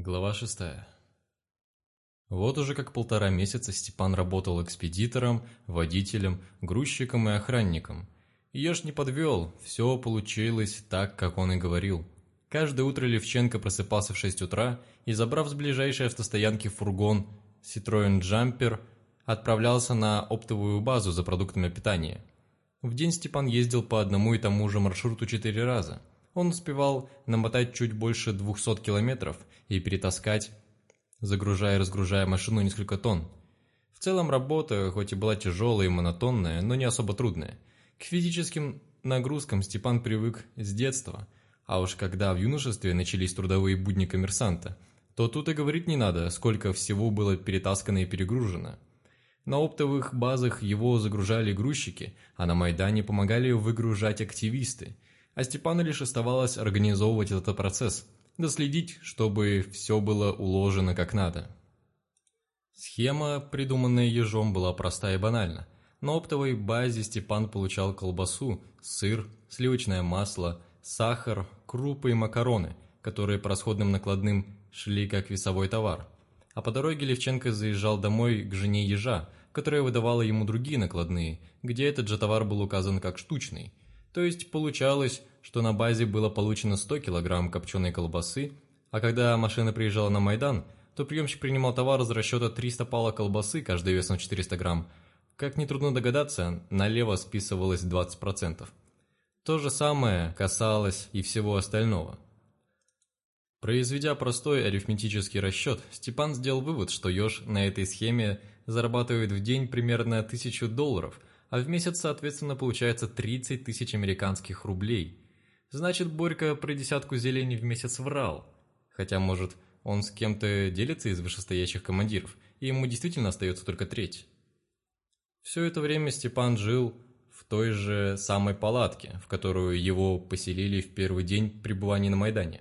Глава шестая. Вот уже как полтора месяца Степан работал экспедитором, водителем, грузчиком и охранником. И ешь не подвел, все получилось так, как он и говорил. Каждое утро Левченко просыпался в 6 утра и, забрав с ближайшей автостоянки фургон Citroёn Jumper, отправлялся на оптовую базу за продуктами питания. В день Степан ездил по одному и тому же маршруту четыре раза. Он успевал намотать чуть больше 200 километров и перетаскать, загружая и разгружая машину несколько тонн. В целом работа, хоть и была тяжелая и монотонная, но не особо трудная. К физическим нагрузкам Степан привык с детства, а уж когда в юношестве начались трудовые будни коммерсанта, то тут и говорить не надо, сколько всего было перетаскано и перегружено. На оптовых базах его загружали грузчики, а на Майдане помогали выгружать активисты, а Степану лишь оставалось организовывать этот процесс, доследить, чтобы все было уложено как надо. Схема, придуманная ежом, была проста и банальна. На оптовой базе Степан получал колбасу, сыр, сливочное масло, сахар, крупы и макароны, которые по расходным накладным шли как весовой товар. А по дороге Левченко заезжал домой к жене ежа, которая выдавала ему другие накладные, где этот же товар был указан как штучный. То есть получалось, что на базе было получено 100 килограмм копченой колбасы, а когда машина приезжала на Майдан, то приемщик принимал товар из расчета 300 палок колбасы, каждый весом 400 грамм. Как нетрудно догадаться, налево списывалось 20%. То же самое касалось и всего остального. Произведя простой арифметический расчет, Степан сделал вывод, что еж на этой схеме зарабатывает в день примерно 1000 долларов, а в месяц, соответственно, получается 30 тысяч американских рублей. Значит, Борька про десятку зелени в месяц врал. Хотя, может, он с кем-то делится из вышестоящих командиров, и ему действительно остается только треть. Все это время Степан жил в той же самой палатке, в которую его поселили в первый день пребывания на Майдане.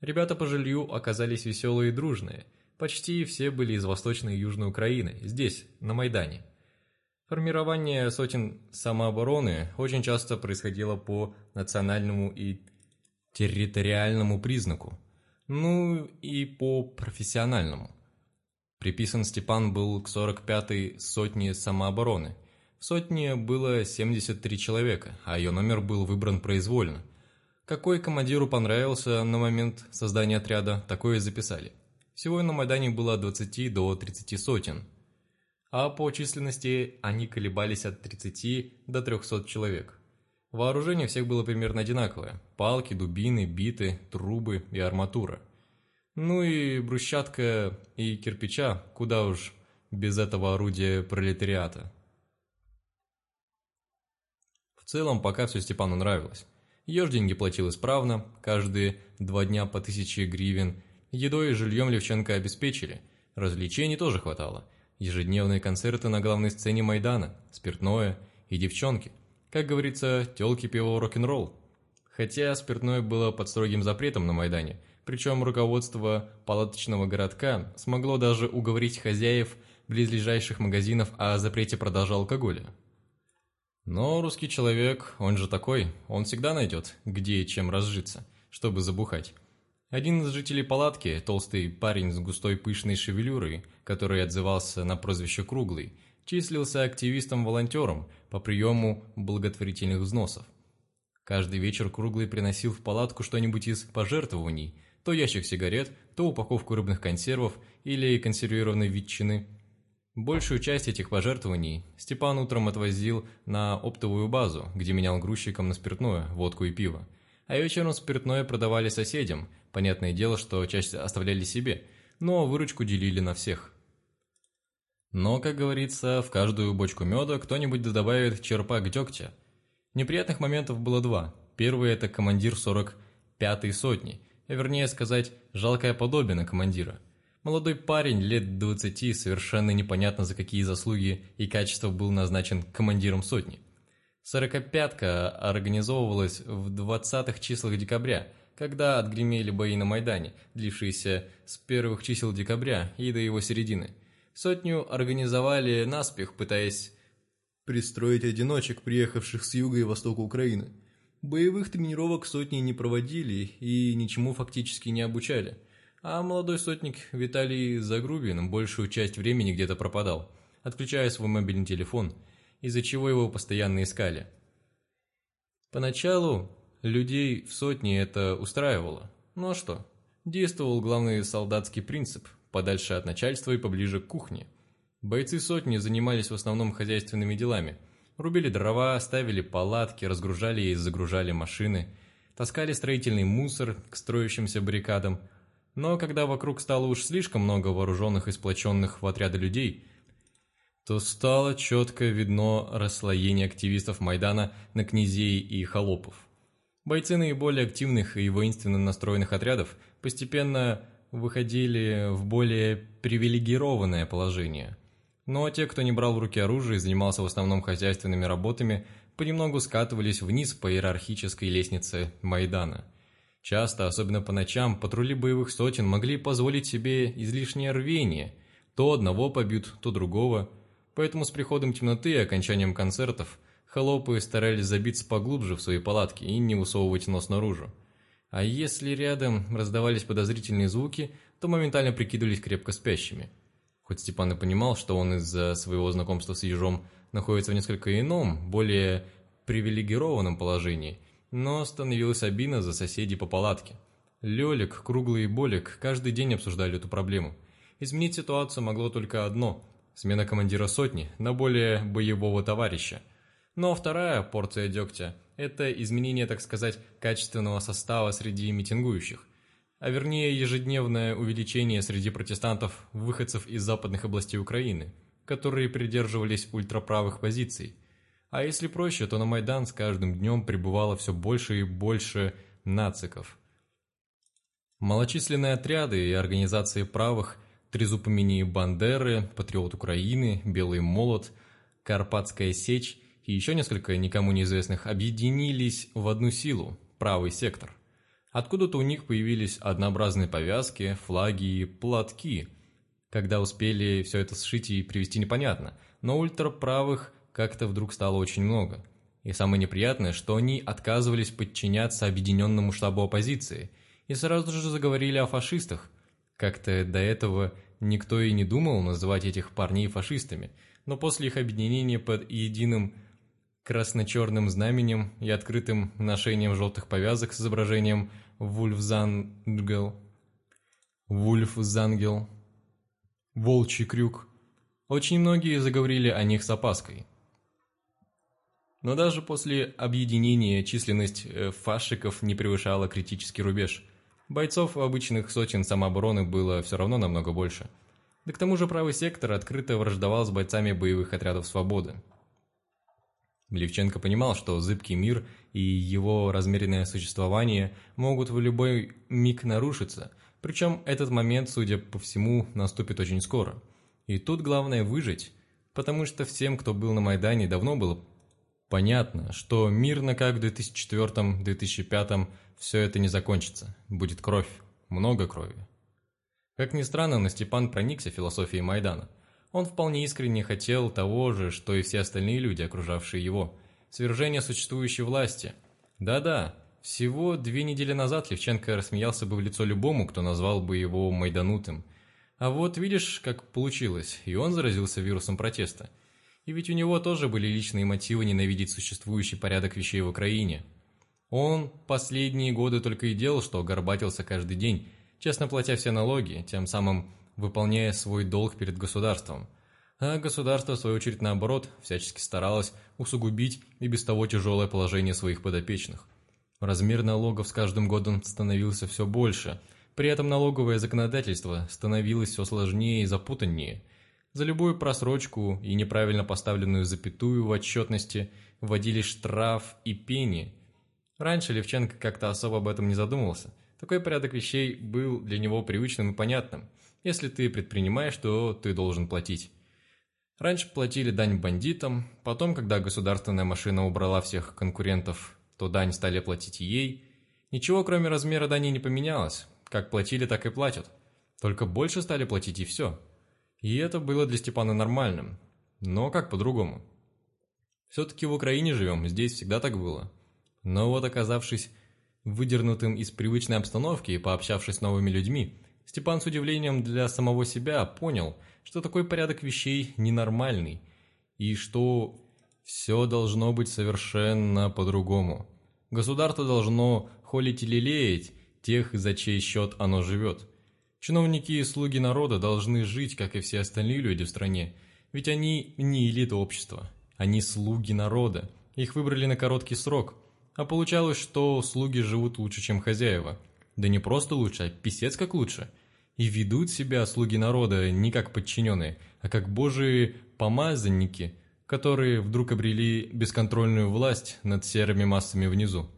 Ребята по жилью оказались веселые и дружные. Почти все были из Восточной и Южной Украины, здесь, на Майдане. Формирование сотен самообороны очень часто происходило по национальному и территориальному признаку, ну и по профессиональному. Приписан Степан был к 45-й сотне самообороны. В сотне было 73 человека, а ее номер был выбран произвольно. Какой командиру понравился на момент создания отряда, такое и записали. Всего на Майдане было от 20 до 30 сотен – а по численности они колебались от 30 до 300 человек. Вооружение всех было примерно одинаковое – палки, дубины, биты, трубы и арматура. Ну и брусчатка и кирпича, куда уж без этого орудия пролетариата. В целом, пока все Степану нравилось. Еж деньги платил исправно, каждые два дня по тысяче гривен, едой и жильем Левченко обеспечили, развлечений тоже хватало – ежедневные концерты на главной сцене Майдана, спиртное и девчонки. Как говорится, тёлки, пиво, рок-н-ролл. Хотя спиртное было под строгим запретом на Майдане, причем руководство палаточного городка смогло даже уговорить хозяев близлежащих магазинов о запрете продажи алкоголя. Но русский человек, он же такой, он всегда найдет, где и чем разжиться, чтобы забухать. Один из жителей палатки, толстый парень с густой пышной шевелюрой, который отзывался на прозвище «Круглый», числился активистом-волонтером по приему благотворительных взносов. Каждый вечер Круглый приносил в палатку что-нибудь из пожертвований, то ящик сигарет, то упаковку рыбных консервов или консервированной ветчины. Большую часть этих пожертвований Степан утром отвозил на оптовую базу, где менял грузчикам на спиртное, водку и пиво. А вечером спиртное продавали соседям – Понятное дело, что часть оставляли себе, но выручку делили на всех. Но, как говорится, в каждую бочку меда кто-нибудь добавит черпак дегтя. Неприятных моментов было два. Первый – это командир 45-й сотни, а вернее сказать, жалкое подобие на командира. Молодой парень, лет 20, совершенно непонятно за какие заслуги и качества был назначен командиром сотни. Сорокопятка организовывалась в 20-х числах декабря – когда отгремели бои на Майдане, длившиеся с первых чисел декабря и до его середины. Сотню организовали наспех, пытаясь пристроить одиночек, приехавших с юга и востока Украины. Боевых тренировок сотни не проводили и ничему фактически не обучали. а молодой сотник Виталий Загрубин большую часть времени где-то пропадал, отключая свой мобильный телефон, из-за чего его постоянно искали. Поначалу людей в сотне это устраивало. Ну а что? Действовал главный солдатский принцип – подальше от начальства и поближе к кухне. Бойцы сотни занимались в основном хозяйственными делами. Рубили дрова, ставили палатки, разгружали и загружали машины, таскали строительный мусор к строящимся баррикадам. Но когда вокруг стало уж слишком много вооруженных и сплоченных в отряды людей, то стало четко видно расслоение активистов Майдана на князей и холопов. Бойцы наиболее активных и воинственно настроенных отрядов постепенно выходили в более привилегированное положение. Но те, кто не брал в руки оружие и занимался в основном хозяйственными работами, понемногу скатывались вниз по иерархической лестнице Майдана. Часто, особенно по ночам, патрули боевых сотен могли позволить себе излишнее рвение. То одного побьют, то другого. Поэтому с приходом темноты и окончанием концертов холопы старались забиться поглубже в свои палатки и не высовывать нос наружу. А если рядом раздавались подозрительные звуки, то моментально прикидывались крепко спящими. Хоть Степан и понимал, что он из-за своего знакомства с ежом находится в несколько ином, более привилегированном положении, но становилась обидно за соседей по палатке. Лёлик, Круглый и Болик каждый день обсуждали эту проблему. Изменить ситуацию могло только одно – смена командира сотни на более боевого товарища. Но вторая порция дегтя это изменение, так сказать, качественного состава среди митингующих, а вернее ежедневное увеличение среди протестантов выходцев из западных областей Украины, которые придерживались ультраправых позиций. А если проще, то на Майдан с каждым днем прибывало все больше и больше нациков. Малочисленные отряды и организации правых Трезуб имени Бандеры, Патриот Украины, Белый молот, Карпатская сечь и еще несколько никому неизвестных объединились в одну силу – правый сектор. Откуда-то у них появились однообразные повязки, флаги и платки. Когда успели все это сшить и привести непонятно, но ультраправых как-то вдруг стало очень много. И самое неприятное, что они отказывались подчиняться объединенному штабу оппозиции и сразу же заговорили о фашистах. Как-то до этого никто и не думал называть этих парней фашистами, но после их объединения под единым красно-черным знаменем и открытым ношением желтых повязок с изображением Вульфзангел, Вульфзангел, Волчий крюк. Очень многие заговорили о них с опаской. Но даже после объединения численность э, фашиков не превышала критический рубеж. Бойцов обычных сотен самообороны было все равно намного больше. Да к тому же правый сектор открыто враждовал с бойцами боевых отрядов «Свободы». Левченко понимал, что зыбкий мир и его размеренное существование могут в любой миг нарушиться, причем этот момент, судя по всему, наступит очень скоро. И тут главное выжить, потому что всем, кто был на Майдане, давно было понятно, что мирно как в 2004-2005 все это не закончится, будет кровь, много крови. Как ни странно, но Степан проникся философией Майдана – он вполне искренне хотел того же, что и все остальные люди, окружавшие его. Свержение существующей власти. Да-да, всего две недели назад Левченко рассмеялся бы в лицо любому, кто назвал бы его майданутым. А вот видишь, как получилось, и он заразился вирусом протеста. И ведь у него тоже были личные мотивы ненавидеть существующий порядок вещей в Украине. Он последние годы только и делал, что горбатился каждый день, честно платя все налоги, тем самым выполняя свой долг перед государством. А государство, в свою очередь, наоборот, всячески старалось усугубить и без того тяжелое положение своих подопечных. Размер налогов с каждым годом становился все больше, при этом налоговое законодательство становилось все сложнее и запутаннее. За любую просрочку и неправильно поставленную запятую в отчетности вводили штраф и пени. Раньше Левченко как-то особо об этом не задумывался. Такой порядок вещей был для него привычным и понятным – если ты предпринимаешь, то ты должен платить. Раньше платили дань бандитам, потом, когда государственная машина убрала всех конкурентов, то дань стали платить ей. Ничего, кроме размера дани, не поменялось. Как платили, так и платят. Только больше стали платить и все. И это было для Степана нормальным. Но как по-другому? Все-таки в Украине живем, здесь всегда так было. Но вот оказавшись выдернутым из привычной обстановки и пообщавшись с новыми людьми, Степан с удивлением для самого себя понял, что такой порядок вещей ненормальный, и что все должно быть совершенно по-другому. Государство должно холить и лелеять тех, за чей счет оно живет. Чиновники и слуги народа должны жить, как и все остальные люди в стране, ведь они не элита общества, они слуги народа. Их выбрали на короткий срок, а получалось, что слуги живут лучше, чем хозяева. Да не просто лучше, а писец как лучше. И ведут себя слуги народа не как подчиненные, а как божии помазанники, которые вдруг обрели бесконтрольную власть над серыми массами внизу.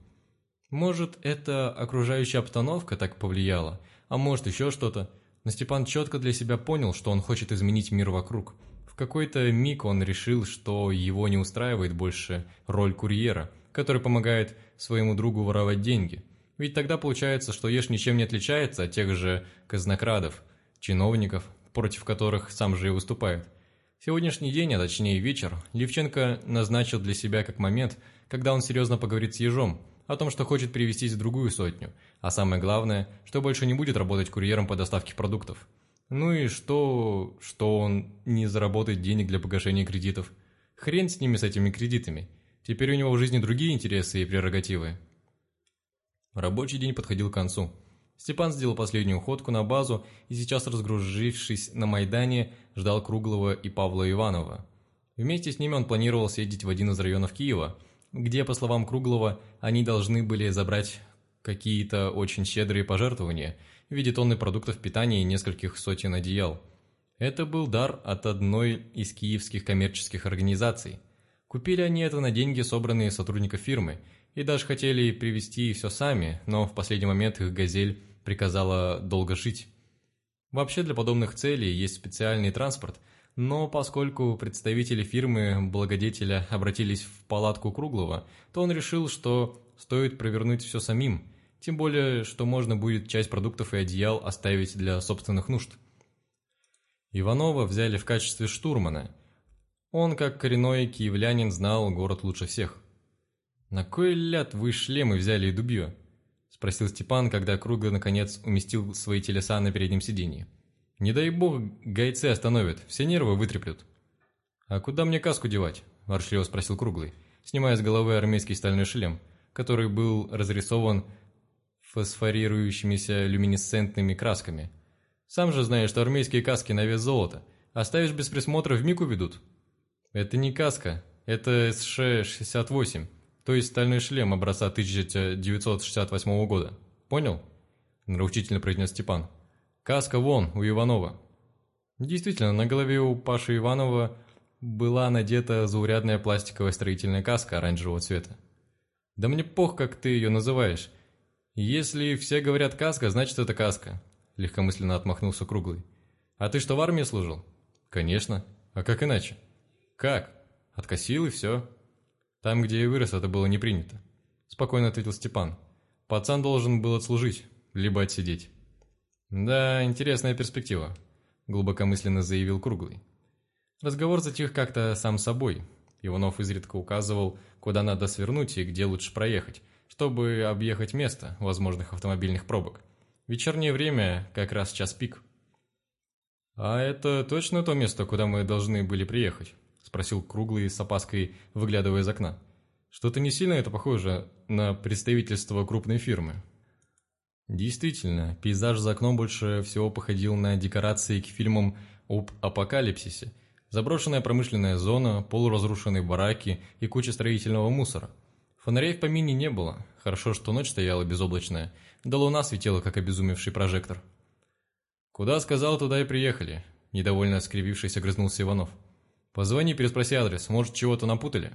Может, это окружающая обстановка так повлияла, а может еще что-то, но Степан четко для себя понял, что он хочет изменить мир вокруг. В какой-то миг он решил, что его не устраивает больше роль курьера, который помогает своему другу воровать деньги. Ведь тогда получается, что Еш ничем не отличается от тех же казнокрадов, чиновников, против которых сам же и выступает. Сегодняшний день, а точнее вечер, Левченко назначил для себя как момент, когда он серьезно поговорит с Ежом о том, что хочет перевестись в другую сотню, а самое главное, что больше не будет работать курьером по доставке продуктов. Ну и что, что он не заработает денег для погашения кредитов. Хрен с ними, с этими кредитами. Теперь у него в жизни другие интересы и прерогативы. Рабочий день подходил к концу. Степан сделал последнюю ходку на базу и сейчас, разгрузившись на Майдане, ждал Круглого и Павла Иванова. Вместе с ними он планировал съездить в один из районов Киева, где, по словам Круглого, они должны были забрать какие-то очень щедрые пожертвования в виде тонны продуктов питания и нескольких сотен одеял. Это был дар от одной из киевских коммерческих организаций. Купили они это на деньги, собранные сотрудников фирмы – и даже хотели привезти все сами, но в последний момент их «Газель» приказала долго жить. Вообще для подобных целей есть специальный транспорт, но поскольку представители фирмы благодетеля обратились в палатку Круглого, то он решил, что стоит провернуть все самим, тем более, что можно будет часть продуктов и одеял оставить для собственных нужд. Иванова взяли в качестве штурмана. Он, как коренной киевлянин, знал город лучше всех. «На кой ляд вы шлемы взяли и дубье?» – спросил Степан, когда Круга наконец уместил свои телеса на переднем сиденье. «Не дай бог, гайцы остановят, все нервы вытреплют». «А куда мне каску девать?» – воршливо спросил Круглый, снимая с головы армейский стальной шлем, который был разрисован фосфорирующимися люминесцентными красками. «Сам же знаешь, что армейские каски на вес золота. Оставишь без присмотра, в миг уведут». «Это не каска, это СШ-68», то есть стальной шлем образца 1968 года. Понял? Нравучительно произнес Степан. Каска вон, у Иванова. Действительно, на голове у Паши Иванова была надета заурядная пластиковая строительная каска оранжевого цвета. Да мне пох, как ты ее называешь. Если все говорят каска, значит это каска. Легкомысленно отмахнулся Круглый. А ты что, в армии служил? Конечно. А как иначе? Как? Откосил и все. Там, где я вырос, это было не принято. Спокойно ответил Степан. Пацан должен был отслужить, либо отсидеть. Да, интересная перспектива, глубокомысленно заявил Круглый. Разговор затих как-то сам собой. Иванов изредка указывал, куда надо свернуть и где лучше проехать, чтобы объехать место возможных автомобильных пробок. Вечернее время как раз час пик. «А это точно то место, куда мы должны были приехать?» спросил Круглый с опаской, выглядывая из окна. «Что-то не сильно это похоже на представительство крупной фирмы». Действительно, пейзаж за окном больше всего походил на декорации к фильмам об апокалипсисе. Заброшенная промышленная зона, полуразрушенные бараки и куча строительного мусора. Фонарей в помине не было. Хорошо, что ночь стояла безоблачная, да луна светила, как обезумевший прожектор. «Куда сказал, туда и приехали», – недовольно скривившись, огрызнулся Иванов. «Позвони, переспроси адрес, может, чего-то напутали?»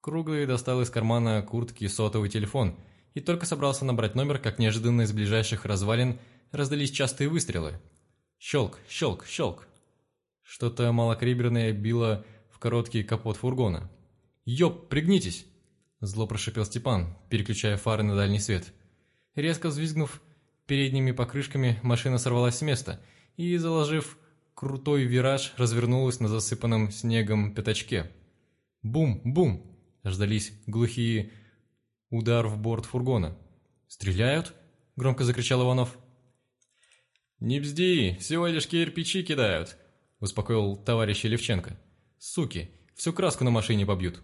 Круглый достал из кармана куртки сотовый телефон и только собрался набрать номер, как неожиданно из ближайших развалин раздались частые выстрелы. Щелк, щелк, щелк. Что-то малокалиберное било в короткий капот фургона. «Ёп, пригнитесь!» Зло прошипел Степан, переключая фары на дальний свет. Резко взвизгнув передними покрышками, машина сорвалась с места и, заложив крутой вираж развернулась на засыпанном снегом пятачке. Бум-бум! Ждались глухие удар в борт фургона. «Стреляют?» – громко закричал Иванов. «Не бзди, всего лишь кирпичи кидают», – успокоил товарищ Левченко. «Суки, всю краску на машине побьют».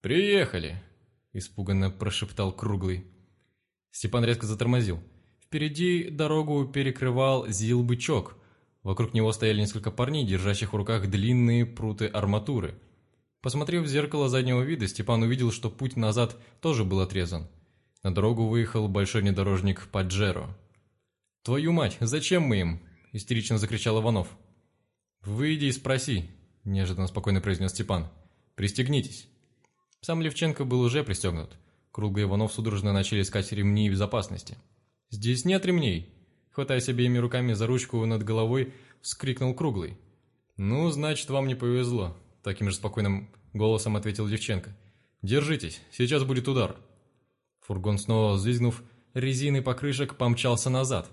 «Приехали», – испуганно прошептал Круглый. Степан резко затормозил. Впереди дорогу перекрывал зил-бычок. Вокруг него стояли несколько парней, держащих в руках длинные пруты арматуры. Посмотрев в зеркало заднего вида, Степан увидел, что путь назад тоже был отрезан. На дорогу выехал большой внедорожник Паджеро. «Твою мать, зачем мы им?» – истерично закричал Иванов. «Выйди и спроси», – неожиданно спокойно произнес Степан. «Пристегнитесь». Сам Левченко был уже пристегнут. Круглый Иванов судорожно начали искать ремни безопасности. «Здесь нет ремней!» Хватаясь обеими руками за ручку над головой, вскрикнул Круглый. «Ну, значит, вам не повезло», – таким же спокойным голосом ответил Левченко. «Держитесь, сейчас будет удар». Фургон снова взвизгнув, резиной покрышек помчался назад.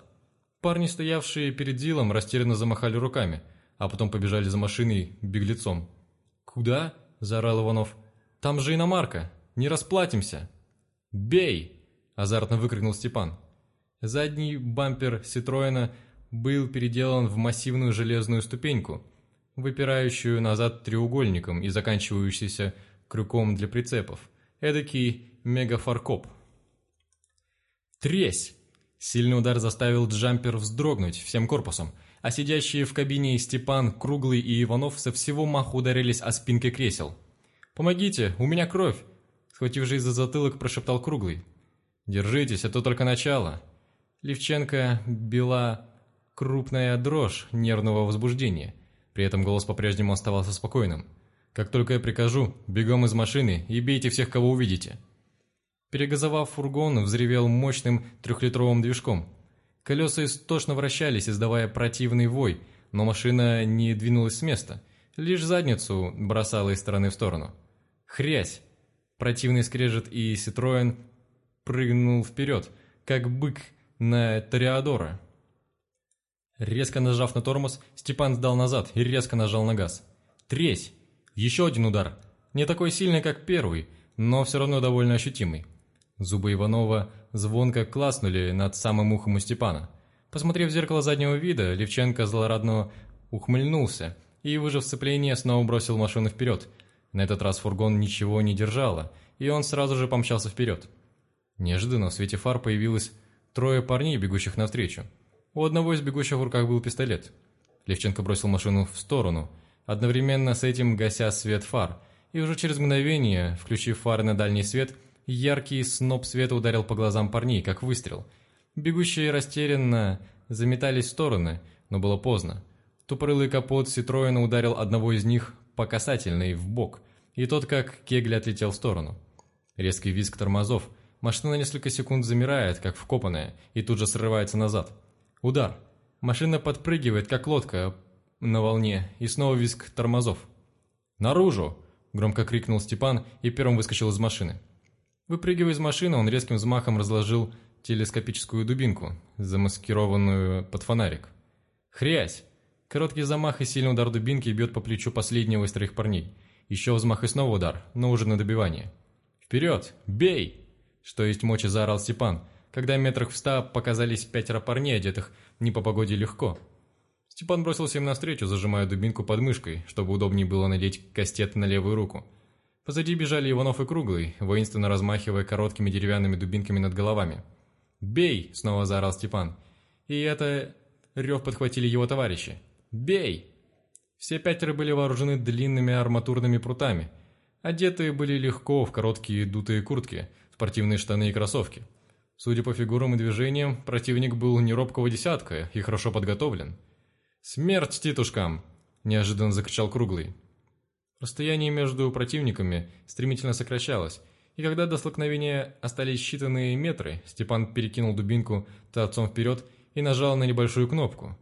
Парни, стоявшие перед Дилом, растерянно замахали руками, а потом побежали за машиной беглецом. «Куда?» – заорал Иванов. «Там же иномарка! Не расплатимся!» «Бей!» – азартно выкрикнул Степан. Задний бампер Ситроена был переделан в массивную железную ступеньку, выпирающую назад треугольником и заканчивающуюся крюком для прицепов. Эдакий мегафаркоп. Тресь! Сильный удар заставил джампер вздрогнуть всем корпусом, а сидящие в кабине Степан, Круглый и Иванов со всего маху ударились о спинки кресел. «Помогите, у меня кровь!» Схватившись за затылок, прошептал Круглый. «Держитесь, это только начало!» Левченко била крупная дрожь нервного возбуждения. При этом голос по-прежнему оставался спокойным. «Как только я прикажу, бегом из машины и бейте всех, кого увидите!» Перегазовав фургон, взревел мощным трехлитровым движком. Колеса истошно вращались, издавая противный вой, но машина не двинулась с места, лишь задницу бросала из стороны в сторону. Хрясь! Противный скрежет и Ситроен прыгнул вперед, как бык на Тореадора. Резко нажав на тормоз, Степан сдал назад и резко нажал на газ. Тресь! Еще один удар. Не такой сильный, как первый, но все равно довольно ощутимый. Зубы Иванова звонко класнули над самым ухом у Степана. Посмотрев в зеркало заднего вида, Левченко злорадно ухмыльнулся и, выжив сцепление, снова бросил машину вперед. На этот раз фургон ничего не держало, и он сразу же помчался вперед. Неожиданно в свете фар появилось трое парней, бегущих навстречу. У одного из бегущих в руках был пистолет. Левченко бросил машину в сторону, одновременно с этим гася свет фар, и уже через мгновение, включив фары на дальний свет, Яркий сноп света ударил по глазам парней, как выстрел. Бегущие растерянно заметались в стороны, но было поздно. Тупорылый капот Ситроена ударил одного из них по касательной в бок, и тот как кегли отлетел в сторону. Резкий визг тормозов. Машина на несколько секунд замирает, как вкопанная, и тут же срывается назад. Удар. Машина подпрыгивает, как лодка на волне, и снова визг тормозов. «Наружу!» – громко крикнул Степан и первым выскочил из машины. Выпрыгивая из машины, он резким взмахом разложил телескопическую дубинку, замаскированную под фонарик. Хрясь! Короткий замах и сильный удар дубинки бьет по плечу последнего из троих парней. Еще взмах и снова удар, но уже на добивание. «Вперед! Бей!» Что есть мочи, заорал Степан, когда метрах в ста показались пятеро парней, одетых не по погоде легко. Степан бросился им навстречу, зажимая дубинку под мышкой, чтобы удобнее было надеть кастет на левую руку. Позади бежали Иванов и Круглый, воинственно размахивая короткими деревянными дубинками над головами. «Бей!» – снова заорал Степан. И это рев подхватили его товарищи. «Бей!» Все пятеро были вооружены длинными арматурными прутами. Одетые были легко в короткие дутые куртки, спортивные штаны и кроссовки. Судя по фигурам и движениям, противник был не робкого десятка и хорошо подготовлен. «Смерть титушкам!» – неожиданно закричал Круглый. Расстояние между противниками стремительно сокращалось, и когда до столкновения остались считанные метры, Степан перекинул дубинку торцом вперед и нажал на небольшую кнопку.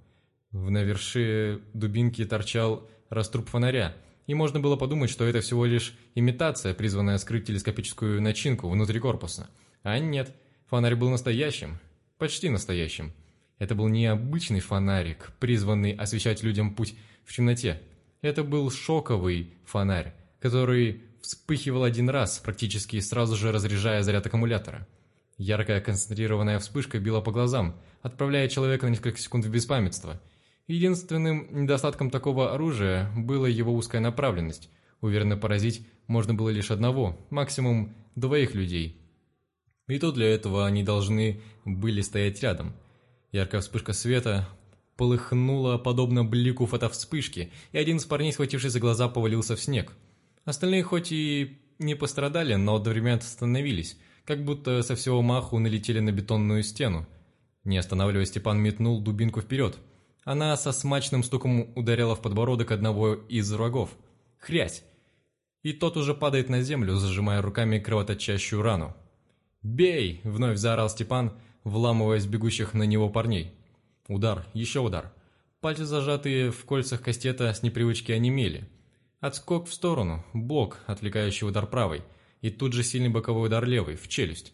В навершие дубинки торчал раструб фонаря, и можно было подумать, что это всего лишь имитация, призванная скрыть телескопическую начинку внутри корпуса. А нет, фонарь был настоящим, почти настоящим. Это был необычный фонарик, призванный освещать людям путь в темноте, это был шоковый фонарь, который вспыхивал один раз, практически сразу же разряжая заряд аккумулятора. Яркая концентрированная вспышка била по глазам, отправляя человека на несколько секунд в беспамятство. Единственным недостатком такого оружия была его узкая направленность. Уверенно поразить можно было лишь одного, максимум двоих людей. И то для этого они должны были стоять рядом. Яркая вспышка света полыхнула подобно блику фотовспышки, и один из парней, схватившись за глаза, повалился в снег. Остальные хоть и не пострадали, но одновременно остановились, как будто со всего маху налетели на бетонную стену. Не останавливаясь, Степан метнул дубинку вперед. Она со смачным стуком ударила в подбородок одного из врагов. Хрясь! И тот уже падает на землю, зажимая руками кровоточащую рану. «Бей!» – вновь заорал Степан, вламываясь бегущих на него парней. Удар, еще удар. Пальцы, зажатые в кольцах кастета, с непривычки онемели. Отскок в сторону, блок, отвлекающий удар правой, и тут же сильный боковой удар левой, в челюсть.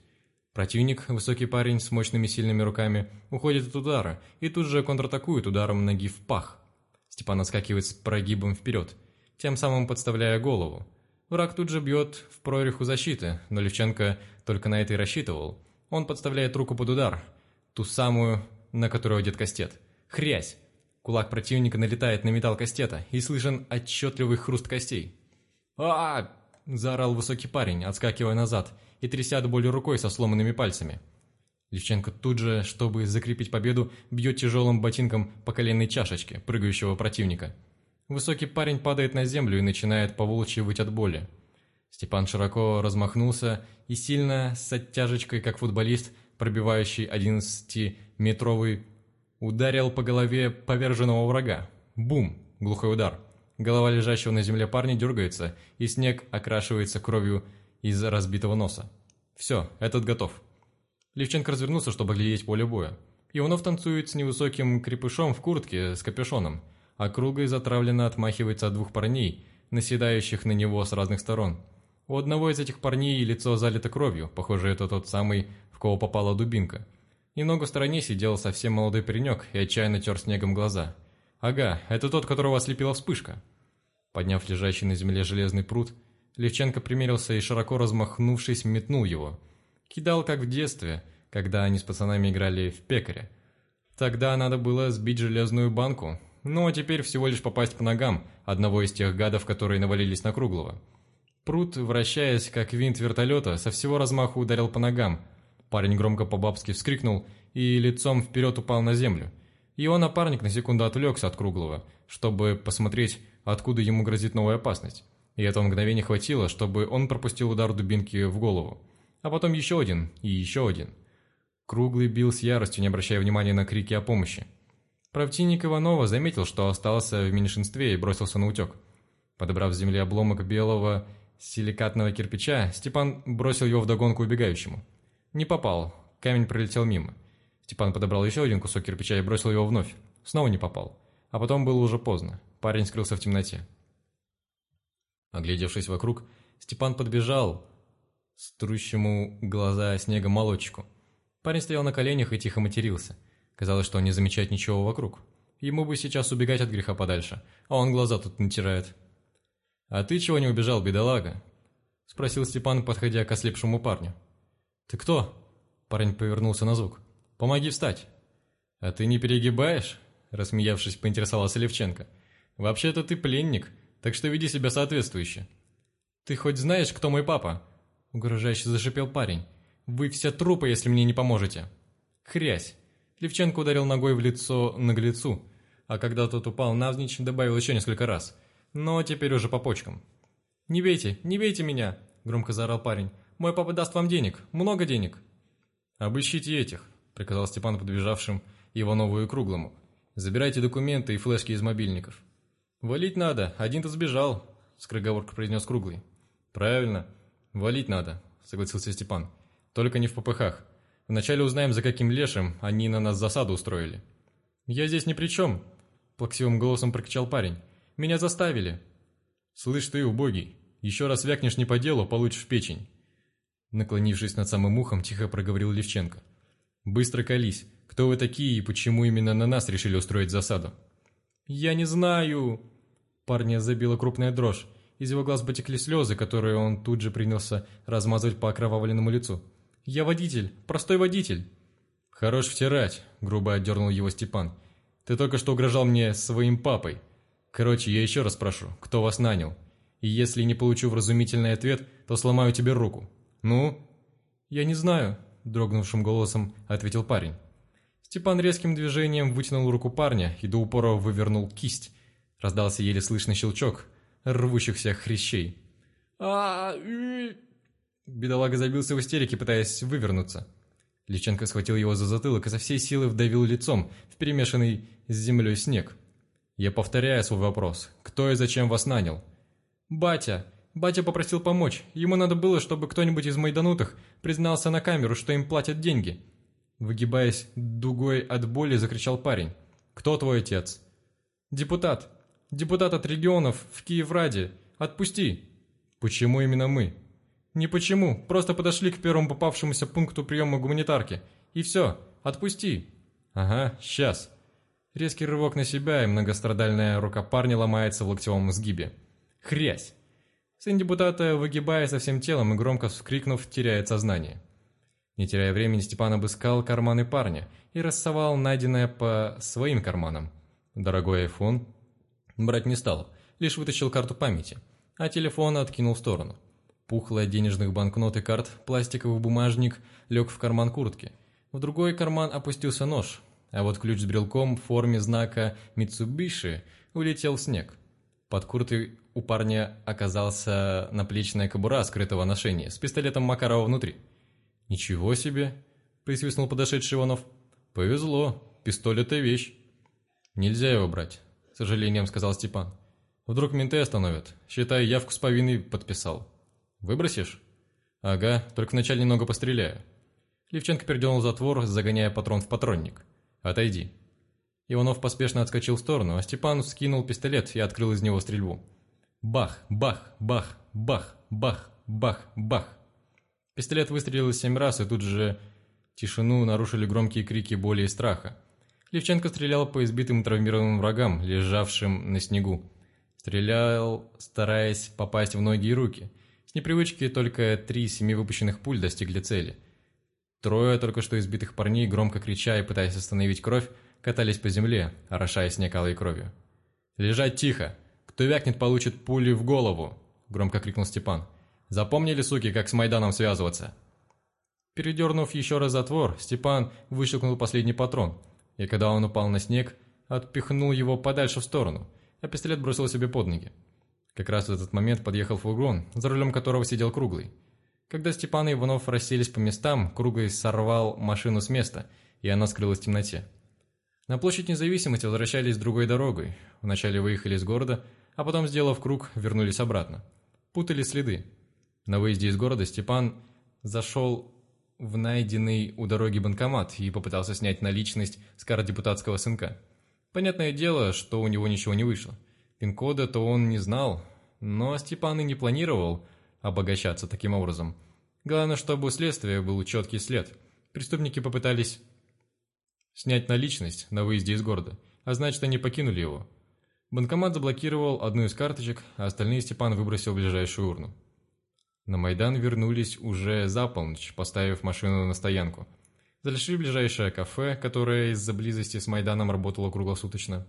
Противник, высокий парень с мощными сильными руками, уходит от удара и тут же контратакует ударом ноги в пах. Степан отскакивает с прогибом вперед, тем самым подставляя голову. Враг тут же бьет в прореху защиты, но Левченко только на это и рассчитывал. Он подставляет руку под удар, ту самую, на которую одет кастет. Хрясь! Кулак противника налетает на металл кастета, и слышен отчетливый хруст костей. а, -а, -а заорал высокий парень, отскакивая назад и тряся от боли рукой со сломанными пальцами. Левченко тут же, чтобы закрепить победу, бьет тяжелым ботинком по коленной чашечке прыгающего противника. Высокий парень падает на землю и начинает поволчьи выть от боли. Степан широко размахнулся и сильно, с оттяжечкой, как футболист, пробивающий 11-метровый Ударил по голове поверженного врага. Бум! Глухой удар. Голова лежащего на земле парня дергается, и снег окрашивается кровью из разбитого носа. Все, этот готов. Левченко развернулся, чтобы глядеть поле боя. Иванов танцует с невысоким крепышом в куртке с капюшоном, а кругой затравленно отмахивается от двух парней, наседающих на него с разных сторон. У одного из этих парней лицо залито кровью, похоже, это тот самый, в кого попала дубинка – Немного в стороне сидел совсем молодой паренек и отчаянно тер снегом глаза. «Ага, это тот, которого ослепила вспышка». Подняв лежащий на земле железный пруд, Левченко примерился и, широко размахнувшись, метнул его. Кидал, как в детстве, когда они с пацанами играли в пекаря. Тогда надо было сбить железную банку, ну а теперь всего лишь попасть по ногам одного из тех гадов, которые навалились на Круглого. Пруд, вращаясь, как винт вертолета, со всего размаху ударил по ногам – Парень громко по-бабски вскрикнул и лицом вперед упал на землю. Его напарник на секунду отвлекся от Круглого, чтобы посмотреть, откуда ему грозит новая опасность. И этого мгновения хватило, чтобы он пропустил удар дубинки в голову. А потом еще один и еще один. Круглый бил с яростью, не обращая внимания на крики о помощи. Правтинник Иванова заметил, что остался в меньшинстве и бросился на утек. Подобрав с земли обломок белого силикатного кирпича, Степан бросил его вдогонку убегающему. Не попал. Камень пролетел мимо. Степан подобрал еще один кусок кирпича и бросил его вновь. Снова не попал. А потом было уже поздно. Парень скрылся в темноте. Оглядевшись вокруг, Степан подбежал струщему глаза снегом молодчику. Парень стоял на коленях и тихо матерился. Казалось, что он не замечает ничего вокруг. Ему бы сейчас убегать от греха подальше, а он глаза тут натирает. «А ты чего не убежал, бедолага?» – спросил Степан, подходя к ослепшему парню. «Ты кто?» Парень повернулся на звук. «Помоги встать!» «А ты не перегибаешь?» Рассмеявшись, поинтересовался Левченко. «Вообще-то ты пленник, так что веди себя соответствующе». «Ты хоть знаешь, кто мой папа?» Угрожающе зашипел парень. «Вы все трупы, если мне не поможете!» «Хрясь!» Левченко ударил ногой в лицо наглецу, а когда тот упал навзничь, добавил еще несколько раз. Но теперь уже по почкам. «Не бейте, не бейте меня!» – громко заорал парень. Мой папа даст вам денег, много денег». «Обыщите этих», — приказал Степан подбежавшим Иванову и Круглому. «Забирайте документы и флешки из мобильников». «Валить надо, один-то сбежал», — скороговорка произнес Круглый. «Правильно, валить надо», — согласился Степан. «Только не в попыхах. Вначале узнаем, за каким лешим они на нас засаду устроили». «Я здесь ни при чем», — плаксивым голосом прокричал парень. «Меня заставили». «Слышь ты, убогий, еще раз вякнешь не по делу, получишь печень». Наклонившись над самым ухом, тихо проговорил Левченко. «Быстро колись. Кто вы такие и почему именно на нас решили устроить засаду?» «Я не знаю!» Парня забила крупная дрожь. Из его глаз потекли слезы, которые он тут же принялся размазывать по окровавленному лицу. «Я водитель, простой водитель». «Хорош втирать», — грубо отдернул его Степан. «Ты только что угрожал мне своим папой. Короче, я еще раз прошу, кто вас нанял? И если не получу вразумительный ответ, то сломаю тебе руку. Ну?» «Я не знаю», — дрогнувшим голосом ответил парень. Степан резким движением вытянул руку парня и до упора вывернул кисть. Раздался еле слышный щелчок рвущихся хрящей. а Бедолага забился в истерике, пытаясь вывернуться. Личенко схватил его за затылок и со всей силы вдавил лицом в перемешанный с землей снег. Я повторяю свой вопрос. Кто и зачем вас нанял? «Батя! Батя попросил помочь. Ему надо было, чтобы кто-нибудь из майданутых признался на камеру, что им платят деньги». Выгибаясь дугой от боли, закричал парень. «Кто твой отец?» «Депутат. Депутат от регионов в Киевраде. Отпусти!» «Почему именно мы?» «Не почему, просто подошли к первому попавшемуся пункту приема гуманитарки. И все, отпусти!» «Ага, сейчас!» Резкий рывок на себя, и многострадальная рука парня ломается в локтевом сгибе. «Хрясь!» Сын депутата, выгибаясь всем телом и громко вскрикнув, теряет сознание. Не теряя времени, Степан обыскал карманы парня и рассовал найденное по своим карманам. Дорогой айфон брать не стал, лишь вытащил карту памяти, а телефон откинул в сторону. Пухлый денежных банкнот и карт пластиковый бумажник лег в карман куртки. В другой карман опустился нож, а вот ключ с брелком в форме знака Mitsubishi улетел в снег. Под курткой у парня оказался наплечная кобура скрытого ношения с пистолетом Макарова внутри. «Ничего себе!» – присвистнул подошедший Иванов. «Повезло, пистолет – и вещь». «Нельзя его брать», – с сожалением сказал Степан. «Вдруг менты остановят. Считай, явку с повинной подписал». «Выбросишь?» «Ага, только вначале немного постреляю». Левченко передернул затвор, загоняя патрон в патронник. «Отойди». Иванов поспешно отскочил в сторону, а Степан скинул пистолет и открыл из него стрельбу. Бах, бах, бах, бах, бах, бах, бах. Пистолет выстрелил семь раз, и тут же тишину нарушили громкие крики боли и страха. Левченко стрелял по избитым травмированным врагам, лежавшим на снегу. Стрелял, стараясь попасть в ноги и руки. С непривычки только три семи выпущенных пуль достигли цели. Трое только что избитых парней, громко крича и пытаясь остановить кровь, катались по земле, орошая снег алой кровью. «Лежать тихо! Кто вякнет, получит пули в голову!» – громко крикнул Степан. «Запомнили, суки, как с Майданом связываться?» Передернув еще раз затвор, Степан выщелкнул последний патрон, и когда он упал на снег, отпихнул его подальше в сторону, а пистолет бросил себе под ноги. Как раз в этот момент подъехал фургон, за рулем которого сидел Круглый. Когда Степан и Иванов расселись по местам, Круглый сорвал машину с места, и она скрылась в темноте. На площадь независимости возвращались другой дорогой. Вначале выехали из города, а потом, сделав круг, вернулись обратно. Путали следы. На выезде из города Степан зашел в найденный у дороги банкомат и попытался снять наличность с карт депутатского сынка. Понятное дело, что у него ничего не вышло. Пин-кода-то он не знал, но Степан и не планировал обогащаться таким образом. Главное, чтобы у следствия был четкий след. Преступники попытались снять наличность на выезде из города, а значит, они покинули его. Банкомат заблокировал одну из карточек, а остальные Степан выбросил в ближайшую урну. На Майдан вернулись уже за полночь, поставив машину на стоянку. Зашли в ближайшее кафе, которое из-за близости с Майданом работало круглосуточно.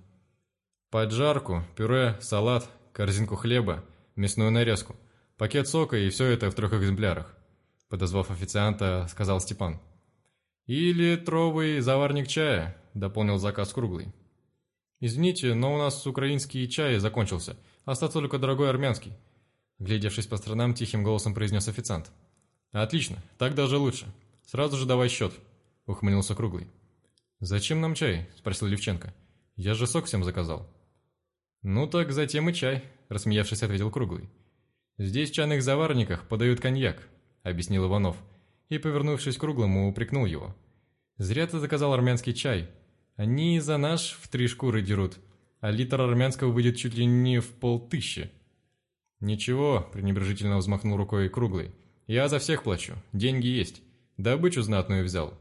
Поджарку, пюре, салат, корзинку хлеба, мясную нарезку, пакет сока и все это в трех экземплярах. Подозвав официанта, сказал Степан. «И литровый заварник чая», — дополнил заказ круглый. «Извините, но у нас украинский чай закончился. Остался только дорогой армянский». Глядевшись по сторонам, тихим голосом произнес официант. «Отлично, так даже лучше. Сразу же давай счет», — ухмыльнулся Круглый. «Зачем нам чай?» — спросил Левченко. «Я же сок всем заказал». «Ну так затем и чай», – рассмеявшись, ответил Круглый. «Здесь в чайных заварниках подают коньяк», – объяснил Иванов, и, повернувшись к Круглому, упрекнул его. «Зря ты заказал армянский чай. Они за наш в три шкуры дерут, а литр армянского выйдет чуть ли не в полтыщи». «Ничего», – пренебрежительно взмахнул рукой Круглый. «Я за всех плачу. Деньги есть. Добычу знатную взял».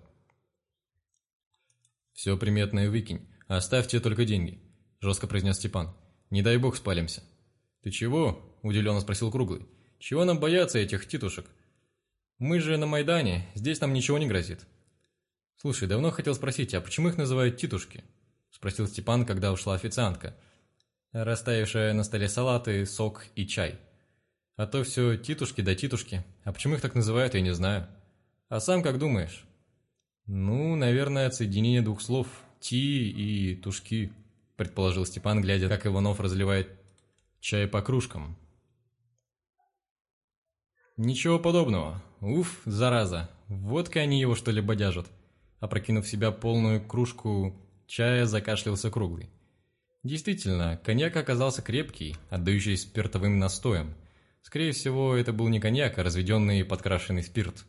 «Все приметное выкинь. Оставьте только деньги», – жестко произнес Степан. Не дай бог спалимся». «Ты чего?» – удивленно спросил Круглый. «Чего нам бояться этих титушек?» Мы же на Майдане, здесь нам ничего не грозит. Слушай, давно хотел спросить, а почему их называют титушки? Спросил Степан, когда ушла официантка, расставившая на столе салаты, сок и чай. А то все титушки да титушки. А почему их так называют, я не знаю. А сам как думаешь? Ну, наверное, от соединения двух слов «ти» и «тушки», предположил Степан, глядя, как Иванов разливает чай по кружкам. «Ничего подобного. Уф, зараза. Водкой они его, что ли, бодяжат?» Опрокинув в себя полную кружку чая, закашлялся круглый. Действительно, коньяк оказался крепкий, отдающий спиртовым настоем. Скорее всего, это был не коньяк, а разведенный и подкрашенный спирт.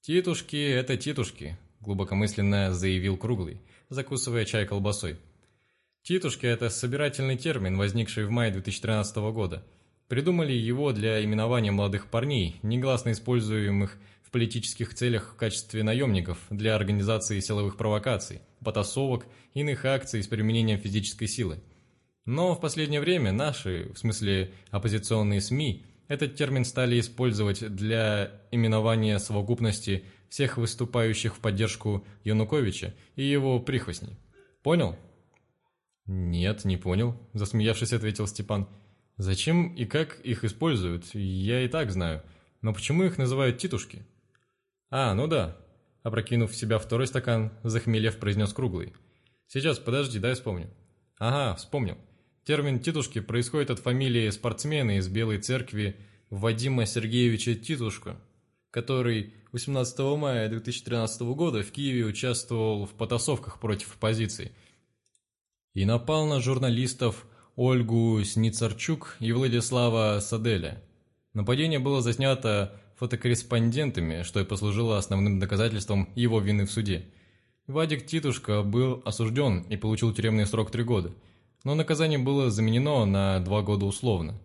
«Титушки – это титушки», – глубокомысленно заявил Круглый, закусывая чай колбасой. «Титушки – это собирательный термин, возникший в мае 2013 года – Придумали его для именования молодых парней, негласно используемых в политических целях в качестве наемников для организации силовых провокаций, потасовок, иных акций с применением физической силы. Но в последнее время наши, в смысле оппозиционные СМИ, этот термин стали использовать для именования совокупности всех выступающих в поддержку Януковича и его прихвостней. Понял? «Нет, не понял», – засмеявшись, ответил Степан. Зачем и как их используют, я и так знаю. Но почему их называют титушки? А, ну да. Опрокинув в себя второй стакан, захмелев произнес круглый. Сейчас, подожди, дай вспомню. Ага, вспомнил. Термин «титушки» происходит от фамилии спортсмена из Белой Церкви Вадима Сергеевича Титушко, который 18 мая 2013 года в Киеве участвовал в потасовках против оппозиции и напал на журналистов Ольгу Сницарчук и Владислава Саделя. Нападение было заснято фотокорреспондентами, что и послужило основным доказательством его вины в суде. Вадик Титушка был осужден и получил тюремный срок три года, но наказание было заменено на два года условно.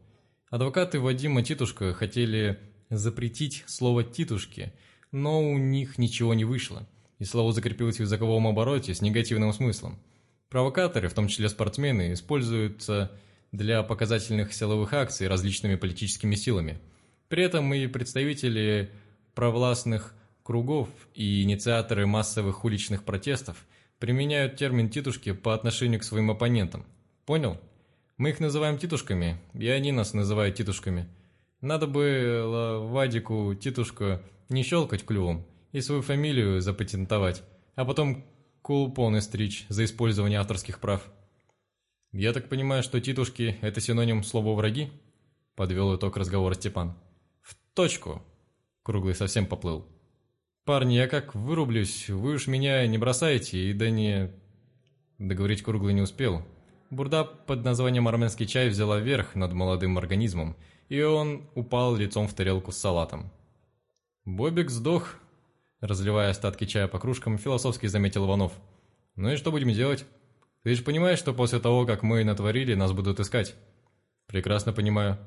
Адвокаты Вадима Титушка хотели запретить слово «титушки», но у них ничего не вышло, и слово закрепилось в языковом обороте с негативным смыслом – Провокаторы, в том числе спортсмены, используются для показательных силовых акций различными политическими силами. При этом и представители провластных кругов и инициаторы массовых уличных протестов применяют термин «титушки» по отношению к своим оппонентам. Понял? Мы их называем титушками, и они нас называют титушками. Надо бы Вадику титушку не щелкать клювом и свою фамилию запатентовать, а потом купоны стричь за использование авторских прав. Я так понимаю, что титушки – это синоним слова «враги»? Подвел итог разговора Степан. В точку. Круглый совсем поплыл. Парни, я как вырублюсь, вы уж меня не бросаете, и да не... Договорить Круглый не успел. Бурда под названием армянский чай взяла верх над молодым организмом, и он упал лицом в тарелку с салатом. Бобик сдох, Разливая остатки чая по кружкам, философски заметил Иванов. «Ну и что будем делать? Ты же понимаешь, что после того, как мы натворили, нас будут искать?» «Прекрасно понимаю.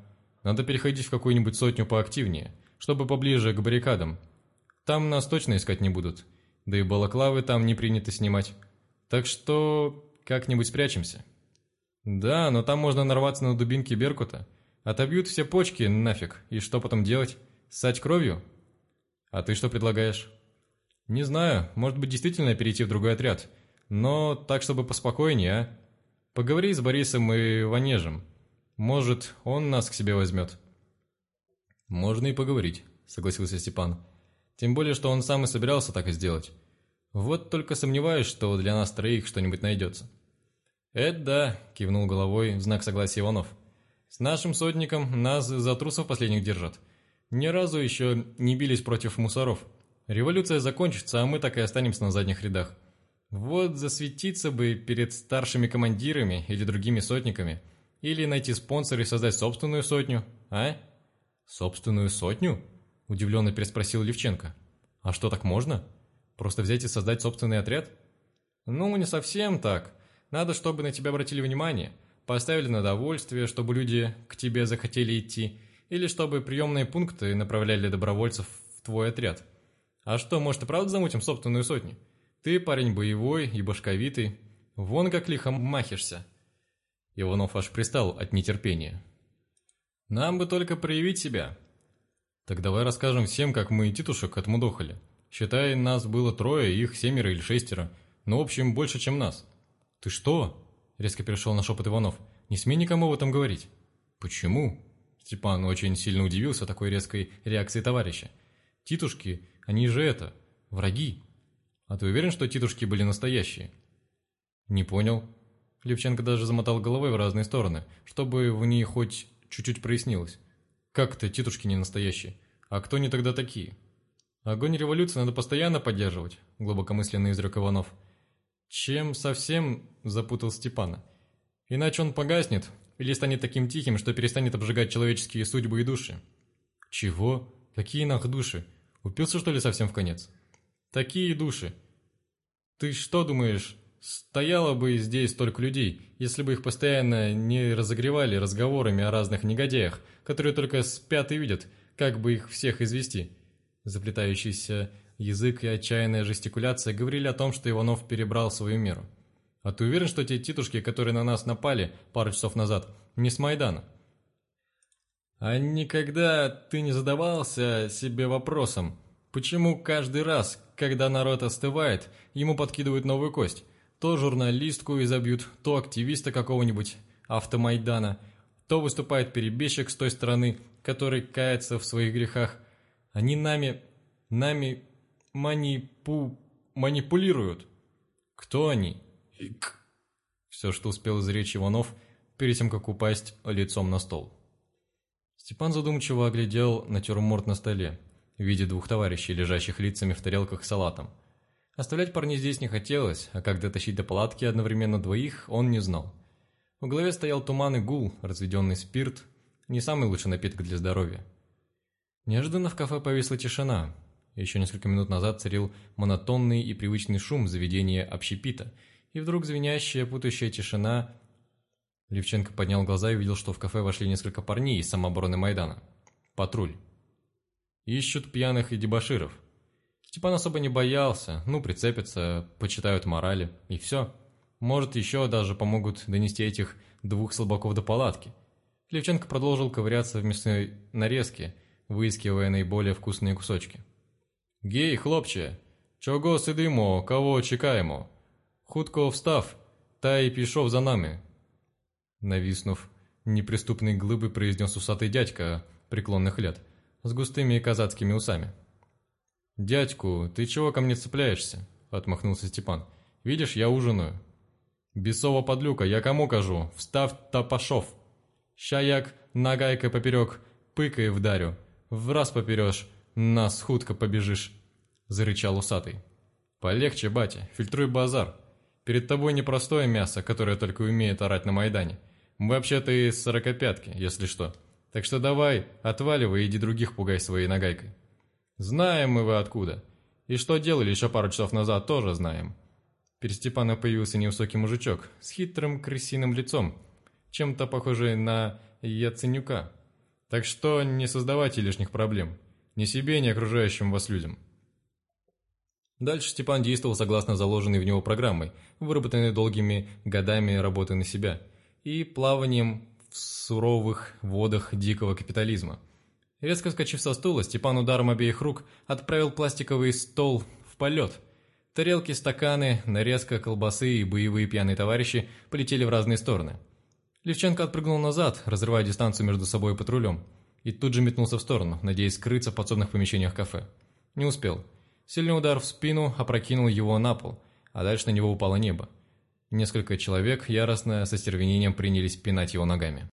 Надо переходить в какую-нибудь сотню поактивнее, чтобы поближе к баррикадам. Там нас точно искать не будут. Да и балаклавы там не принято снимать. Так что как-нибудь спрячемся». «Да, но там можно нарваться на дубинки Беркута. Отобьют все почки нафиг, и что потом делать? Ссать кровью?» «А ты что предлагаешь?» «Не знаю, может быть действительно перейти в другой отряд. Но так, чтобы поспокойнее, а? Поговори с Борисом и Ванежем. Может, он нас к себе возьмет». «Можно и поговорить», — согласился Степан. «Тем более, что он сам и собирался так и сделать. Вот только сомневаюсь, что для нас троих что-нибудь найдется». «Это да», — кивнул головой в знак согласия Иванов. «С нашим сотником нас за трусов последних держат. Ни разу еще не бились против мусоров». Революция закончится, а мы так и останемся на задних рядах. Вот засветиться бы перед старшими командирами или другими сотниками. Или найти спонсора и создать собственную сотню, а? Собственную сотню? Удивленно переспросил Левченко. А что, так можно? Просто взять и создать собственный отряд? Ну, не совсем так. Надо, чтобы на тебя обратили внимание. Поставили на довольствие, чтобы люди к тебе захотели идти. Или чтобы приемные пункты направляли добровольцев в твой отряд. А что, может и правда замутим собственную сотню? Ты парень боевой и башковитый. Вон как лихо махишься. Иванов аж пристал от нетерпения. Нам бы только проявить себя. Так давай расскажем всем, как мы титушек отмудохали. Считай, нас было трое, их семеро или шестеро. Но, в общем, больше, чем нас. Ты что? Резко перешел на шепот Иванов. Не смей никому об этом говорить. Почему? Степан очень сильно удивился такой резкой реакции товарища. Титушки, они же это, враги. А ты уверен, что титушки были настоящие? Не понял. Левченко даже замотал головой в разные стороны, чтобы в ней хоть чуть-чуть прояснилось. Как это титушки не настоящие? А кто они тогда такие? Огонь революции надо постоянно поддерживать, глубокомысленно изрек Иванов. Чем совсем запутал Степана? Иначе он погаснет или станет таким тихим, что перестанет обжигать человеческие судьбы и души. Чего? Какие нах души? Упился что ли совсем в конец? Такие души. Ты что думаешь, стояло бы здесь столько людей, если бы их постоянно не разогревали разговорами о разных негодяях, которые только спят и видят, как бы их всех извести? Заплетающийся язык и отчаянная жестикуляция говорили о том, что Иванов перебрал свою меру. А ты уверен, что те титушки, которые на нас напали пару часов назад, не с Майдана? А никогда ты не задавался себе вопросом, почему каждый раз, когда народ остывает, ему подкидывают новую кость? То журналистку изобьют, то активиста какого-нибудь автомайдана, то выступает перебежчик с той стороны, который кается в своих грехах. Они нами, нами манипу... манипулируют. Кто они? Ик. Все, что успел изречь Иванов, перед тем, как упасть лицом на стол. Степан задумчиво оглядел натюрморт на столе, в виде двух товарищей, лежащих лицами в тарелках с салатом. Оставлять парней здесь не хотелось, а как дотащить до палатки одновременно двоих, он не знал. В голове стоял туман и гул, разведенный спирт, не самый лучший напиток для здоровья. Неожиданно в кафе повисла тишина. Еще несколько минут назад царил монотонный и привычный шум заведения общепита, и вдруг звенящая, путающая тишина... Левченко поднял глаза и увидел, что в кафе вошли несколько парней из самообороны Майдана. Патруль. Ищут пьяных и дебоширов. Степан особо не боялся, ну, прицепятся, почитают морали, и все. Может, еще даже помогут донести этих двух слабаков до палатки. Левченко продолжил ковыряться в мясной нарезке, выискивая наиболее вкусные кусочки. «Гей, хлопче, чого сидимо, кого чекаємо? Хутко встав, та й пішов за нами». Нависнув, неприступной глыбы произнес усатый дядька преклонных лет, с густыми казацкими усами. «Дядьку, ты чего ко мне цепляешься?» – отмахнулся Степан. «Видишь, я ужинаю». «Бесова подлюка, я кому кажу? Встав та пошов! Ща як нагайкой поперек, пыкой вдарю, в раз поперешь, нас худко побежишь», – зарычал усатый. «Полегче, батя, фильтруй базар. Перед тобой непростое мясо, которое только умеет орать на Майдане. Вообще-то из сорокопятки, если что. Так что давай, отваливай, иди других пугай своей нагайкой». Знаем мы вы откуда. И что делали еще пару часов назад, тоже знаем. Перед Степаном появился невысокий мужичок с хитрым крысиным лицом, чем-то похожий на Яценюка. Так что не создавайте лишних проблем. Ни себе, ни окружающим вас людям. Дальше Степан действовал согласно заложенной в него программой, выработанной долгими годами работы на себя и плаванием в суровых водах дикого капитализма – Резко вскочив со стула, Степан ударом обеих рук отправил пластиковый стол в полет. Тарелки, стаканы, нарезка, колбасы и боевые пьяные товарищи полетели в разные стороны. Левченко отпрыгнул назад, разрывая дистанцию между собой и патрулем, и тут же метнулся в сторону, надеясь скрыться в подсобных помещениях кафе. Не успел. Сильный удар в спину опрокинул его на пол, а дальше на него упало небо. Несколько человек яростно со стервенением принялись пинать его ногами.